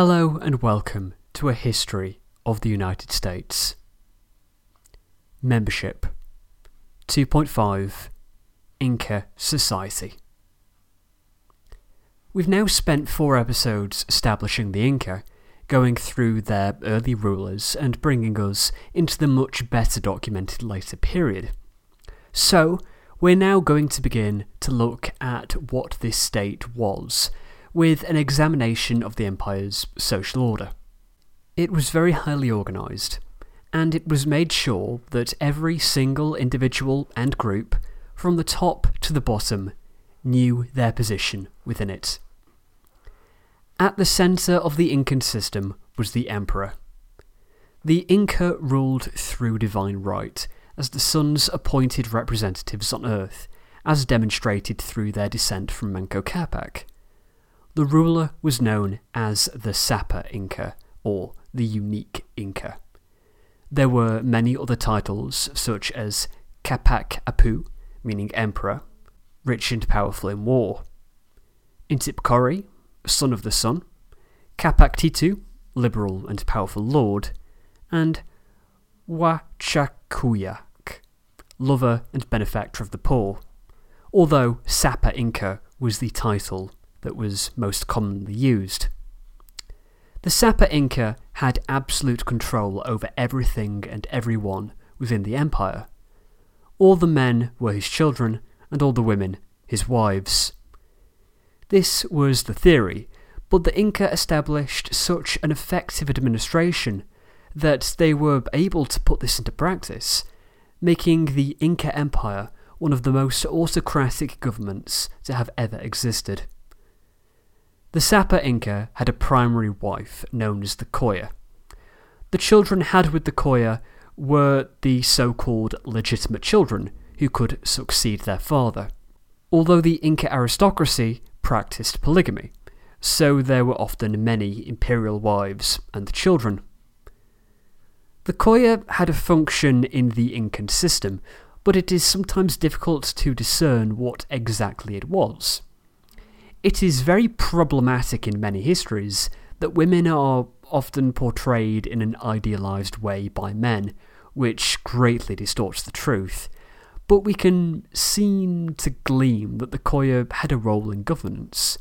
Hello and welcome to a history of the United States. Membership 2.5 Inca Society. We've now spent four episodes establishing the Inca, going through their early rulers and bringing us into the much better documented later period. So, we're now going to begin to look at what this state was, with an examination of the empire's social order. It was very highly organised, and it was made sure that every single individual and group, from the top to the bottom, knew their position within it. At the centre of the Incan system was the emperor. The Inca ruled through divine right, as the sun's appointed representatives on earth, as demonstrated through their descent from Manco Capac. The ruler was known as the Sapa Inca, or the Unique Inca. There were many other titles, such as Capac Apu, meaning emperor, rich and powerful in war, Intipkori, son of the sun, Capac Titu, liberal and powerful lord, and Huachacuyac, lover and benefactor of the poor, although Sapa Inca was the title that was most commonly used. The Sapa Inca had absolute control over everything and everyone within the empire. All the men were his children, and all the women his wives. This was the theory, but the Inca established such an effective administration that they were able to put this into practice, making the Inca Empire one of the most autocratic governments to have ever existed. The Sapa Inca had a primary wife known as the Coya. The children had with the Coya were the so called legitimate children who could succeed their father. Although the Inca aristocracy practiced polygamy, so there were often many imperial wives and children. The Coya had a function in the Incan system, but it is sometimes difficult to discern what exactly it was. It is very problematic in many histories that women are often portrayed in an idealised way by men, which greatly distorts the truth. But we can seem to glean that the Coya had a role in governance.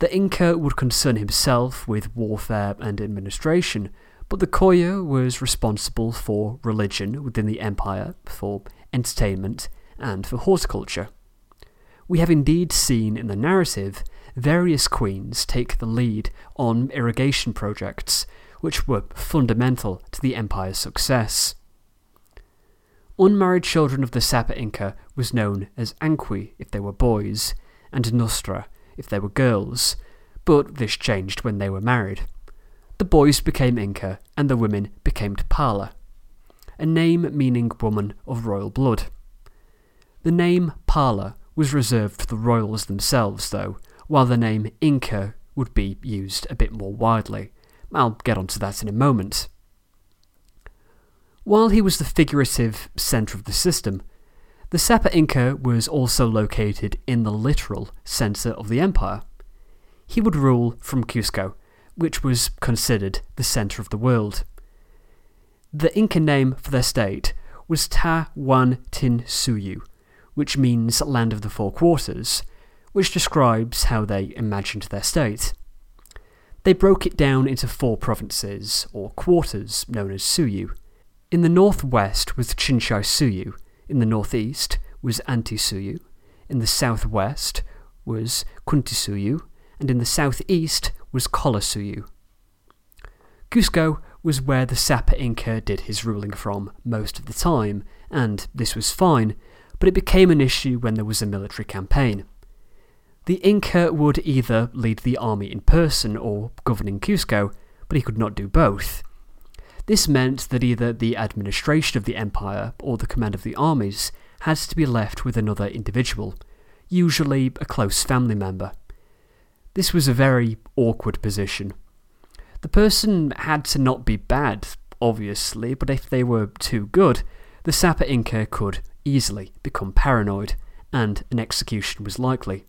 The Inca would concern himself with warfare and administration, but the Coya was responsible for religion within the empire, for entertainment, and for horticulture we have indeed seen in the narrative various queens take the lead on irrigation projects, which were fundamental to the empire's success. Unmarried children of the Sapa Inca was known as Anqui if they were boys, and Nostra if they were girls, but this changed when they were married. The boys became Inca, and the women became Pala, a name meaning woman of royal blood. The name Pala was reserved for the royals themselves, though, while the name Inca would be used a bit more widely. I'll get onto that in a moment. While he was the figurative centre of the system, the Sapa Inca was also located in the literal centre of the empire. He would rule from Cusco, which was considered the centre of the world. The Inca name for their state was Tawantinsuyu, which means Land of the Four Quarters, which describes how they imagined their state. They broke it down into four provinces, or quarters, known as Suyu. In the northwest was Chinchai Suyu, in the northeast was Antisuyu, in the southwest was Kuntisuyu, and in the southeast was Kolasuyu. Cusco was where the Sapa Inca did his ruling from most of the time, and this was fine but it became an issue when there was a military campaign. The Inca would either lead the army in person or govern in Cusco, but he could not do both. This meant that either the administration of the empire or the command of the armies had to be left with another individual, usually a close family member. This was a very awkward position. The person had to not be bad, obviously, but if they were too good, the Sapa Inca could easily become paranoid, and an execution was likely.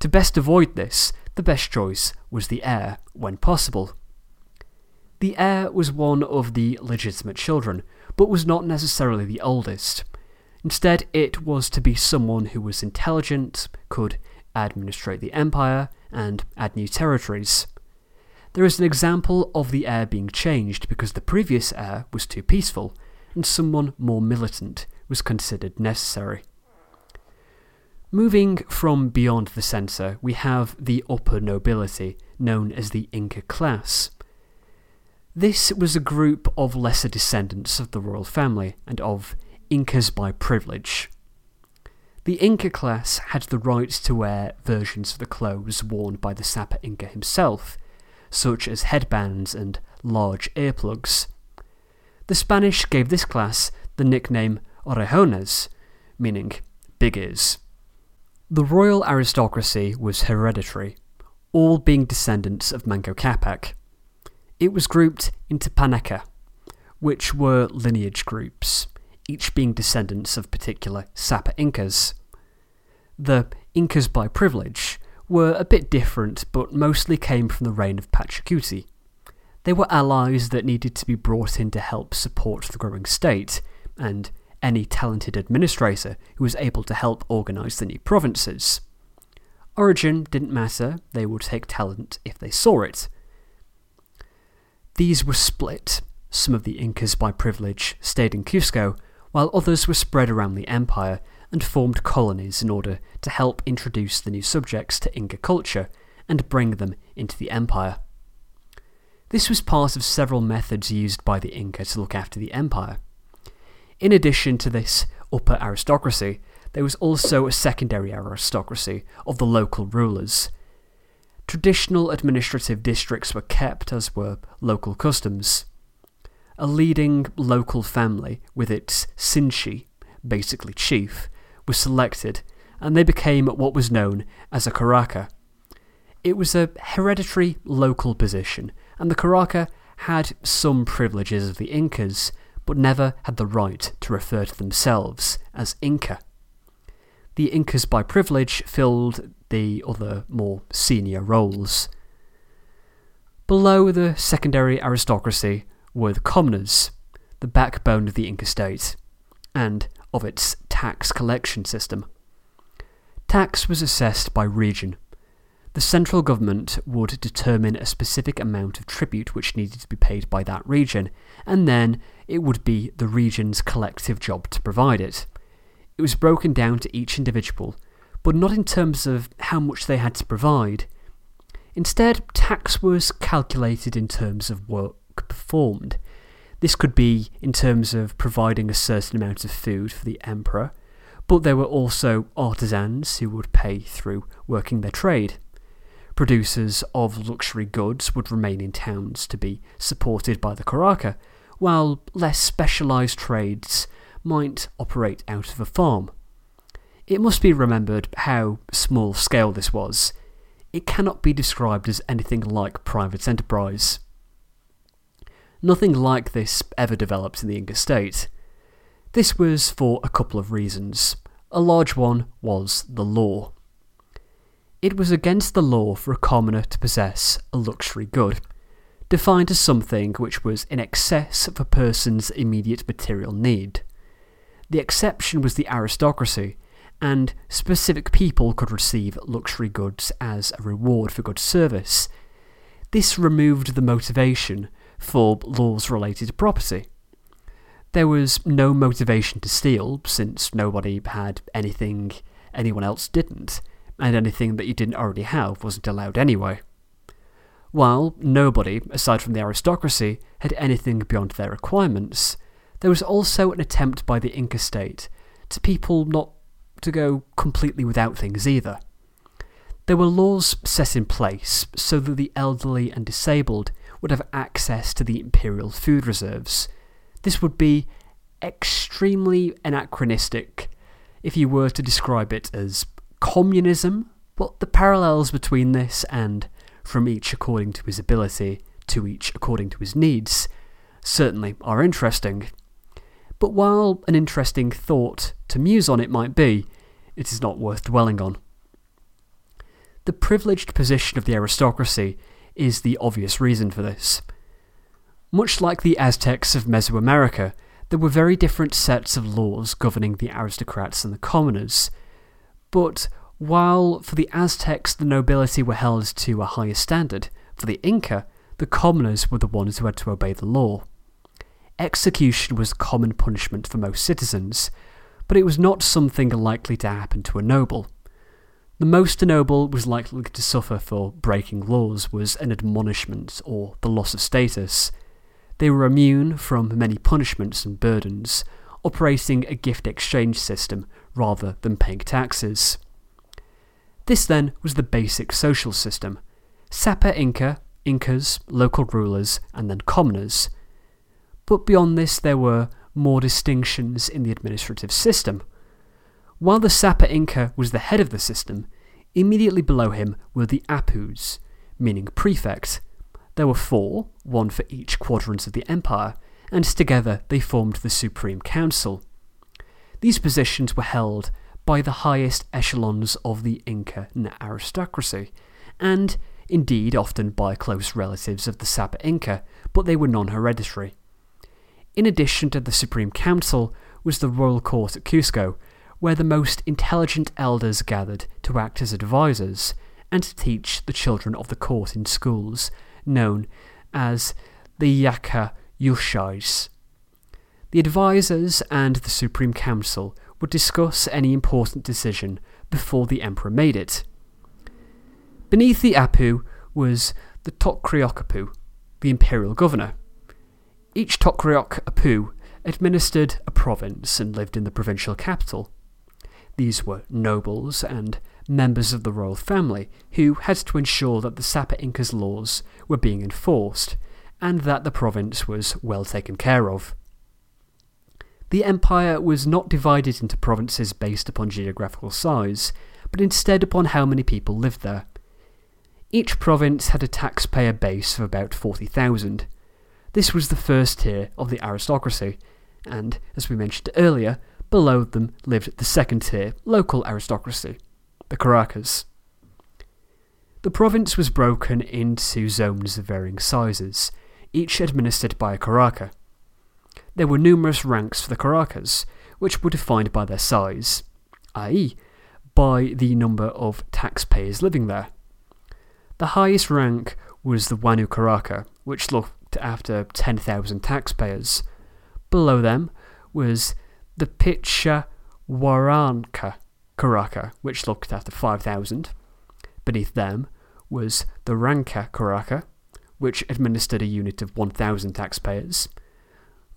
To best avoid this, the best choice was the heir when possible. The heir was one of the legitimate children, but was not necessarily the oldest. Instead, it was to be someone who was intelligent, could administrate the empire, and add new territories. There is an example of the heir being changed because the previous heir was too peaceful, and someone more militant was considered necessary. Moving from beyond the censor, we have the upper nobility, known as the Inca class. This was a group of lesser descendants of the royal family and of Incas by privilege. The Inca class had the right to wear versions of the clothes worn by the Sapa Inca himself, such as headbands and large earplugs. The Spanish gave this class the nickname orejones, meaning big ears. The royal aristocracy was hereditary, all being descendants of Manco Capac. It was grouped into panaca, which were lineage groups, each being descendants of particular Sapa Incas. The Incas by privilege were a bit different, but mostly came from the reign of Pachacuti. They were allies that needed to be brought in to help support the growing state, and any talented administrator who was able to help organise the new provinces. Origin didn't matter, they would take talent if they saw it. These were split. Some of the Incas by privilege stayed in Cusco, while others were spread around the empire and formed colonies in order to help introduce the new subjects to Inca culture and bring them into the empire. This was part of several methods used by the Inca to look after the empire. In addition to this upper aristocracy, there was also a secondary aristocracy of the local rulers. Traditional administrative districts were kept, as were local customs. A leading local family, with its sinchi, basically chief, was selected, and they became what was known as a caraca. It was a hereditary local position, and the caraca had some privileges of the Incas, but never had the right to refer to themselves as Inca. The Incas by privilege filled the other more senior roles. Below the secondary aristocracy were the commoners, the backbone of the Inca state, and of its tax collection system. Tax was assessed by region. The central government would determine a specific amount of tribute which needed to be paid by that region, and then it would be the region's collective job to provide it. It was broken down to each individual, but not in terms of how much they had to provide. Instead, tax was calculated in terms of work performed. This could be in terms of providing a certain amount of food for the emperor, but there were also artisans who would pay through working their trade. Producers of luxury goods would remain in towns to be supported by the caraca, while less specialised trades might operate out of a farm. It must be remembered how small scale this was. It cannot be described as anything like private enterprise. Nothing like this ever developed in the Inca state. This was for a couple of reasons. A large one was the law. It was against the law for a commoner to possess a luxury good defined as something which was in excess of a person's immediate material need. The exception was the aristocracy, and specific people could receive luxury goods as a reward for good service. This removed the motivation for laws related to property. There was no motivation to steal, since nobody had anything anyone else didn't, and anything that you didn't already have wasn't allowed anyway. While nobody, aside from the aristocracy, had anything beyond their requirements, there was also an attempt by the Inca state to people not to go completely without things either. There were laws set in place so that the elderly and disabled would have access to the imperial food reserves. This would be extremely anachronistic if you were to describe it as communism, but the parallels between this and from each according to his ability to each according to his needs, certainly are interesting. But while an interesting thought to muse on it might be, it is not worth dwelling on. the privileged position of the aristocracy is the obvious reason for this. Much like the Aztecs of Mesoamerica, there were very different sets of laws governing the aristocrats and the commoners. But while for the Aztecs the nobility were held to a higher standard, for the Inca, the commoners were the ones who had to obey the law. Execution was common punishment for most citizens, but it was not something likely to happen to a noble. The most a noble was likely to suffer for breaking laws was an admonishment or the loss of status. They were immune from many punishments and burdens, operating a gift exchange system rather than paying taxes. This then was the basic social system. Sapa Inca, Incas, local rulers, and then commoners. But beyond this, there were more distinctions in the administrative system. While the Sapa Inca was the head of the system, immediately below him were the Apus, meaning prefect. There were four, one for each quadrant of the empire, and together they formed the Supreme Council. These positions were held by the highest echelons of the Inca aristocracy, and indeed often by close relatives of the Sapa Inca, but they were non hereditary. In addition to the Supreme Council was the royal court at Cusco, where the most intelligent elders gathered to act as advisors and to teach the children of the court in schools known as the Yaka Yushais. The advisors and the Supreme Council would discuss any important decision before the Emperor made it. Beneath the Apu was the Tokriok the imperial governor. Each Tokriok Apu administered a province and lived in the provincial capital. These were nobles and members of the royal family who had to ensure that the Sapa Inca's laws were being enforced and that the province was well taken care of. The empire was not divided into provinces based upon geographical size, but instead upon how many people lived there. Each province had a taxpayer base of about 40,000. This was the first tier of the aristocracy, and, as we mentioned earlier, Below them lived the second tier, local aristocracy, the Caracas. The province was broken into zones of varying sizes, each administered by a Caraca. There were numerous ranks for the Caracas, which were defined by their size, i.e., by the number of taxpayers living there. The highest rank was the Wanu Caraca, which looked after 10,000 taxpayers. Below them was the Pitcha Waranka Caraca, which looked after 5,000. Beneath them was the Ranka Caraca, which administered a unit of 1,000 taxpayers.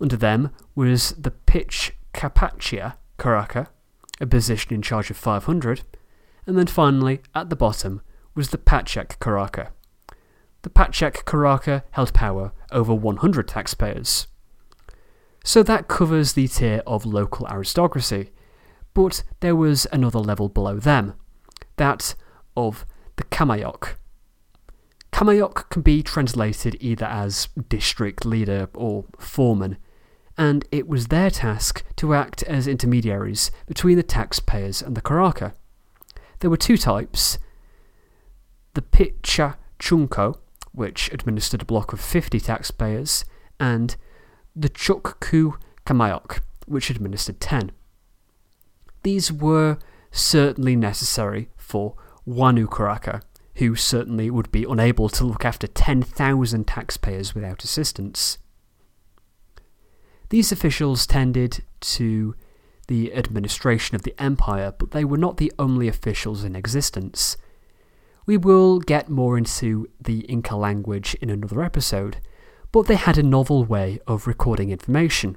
Under them was the Pitch Capachia Caraca, a position in charge of 500. And then finally, at the bottom, was the Pachak Caraca. The Pachak Caraca held power over 100 taxpayers. So that covers the tier of local aristocracy. But there was another level below them that of the Kamayok. Kamayok can be translated either as district leader or foreman, and it was their task to act as intermediaries between the taxpayers and the Caraca. There were two types the Pitcha Chunko, which administered a block of 50 taxpayers, and the Chukku Kamayok, which administered 10. These were certainly necessary for Wanu Karaka, who certainly would be unable to look after 10,000 taxpayers without assistance. These officials tended to the administration of the empire, but they were not the only officials in existence. We will get more into the Inca language in another episode, but they had a novel way of recording information.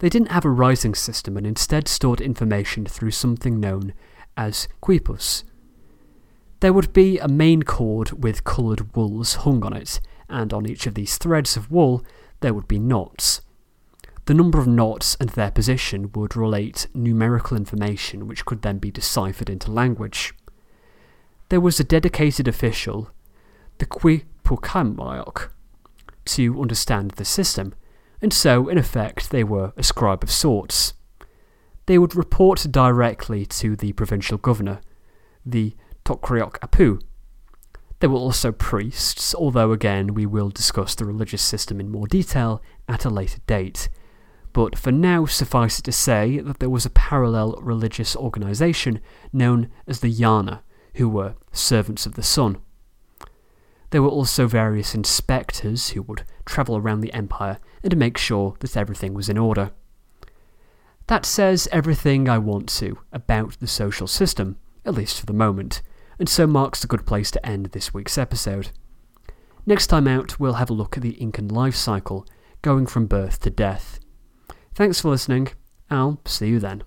They didn't have a writing system and instead stored information through something known as quipus. There would be a main cord with coloured wools hung on it, and on each of these threads of wool there would be knots. The number of knots and their position would relate numerical information which could then be deciphered into language. There was a dedicated official, the Quipucamayok, to understand the system, and so, in effect, they were a scribe of sorts. They would report directly to the provincial governor, the Tokriok Apu. There were also priests, although again we will discuss the religious system in more detail at a later date. But for now, suffice it to say that there was a parallel religious organisation known as the Yana, who were servants of the sun. There were also various inspectors who would travel around the empire and make sure that everything was in order. That says everything I want to about the social system, at least for the moment, and so marks a good place to end this week's episode. Next time out, we'll have a look at the Incan life cycle, going from birth to death. Thanks for listening. I'll see you then.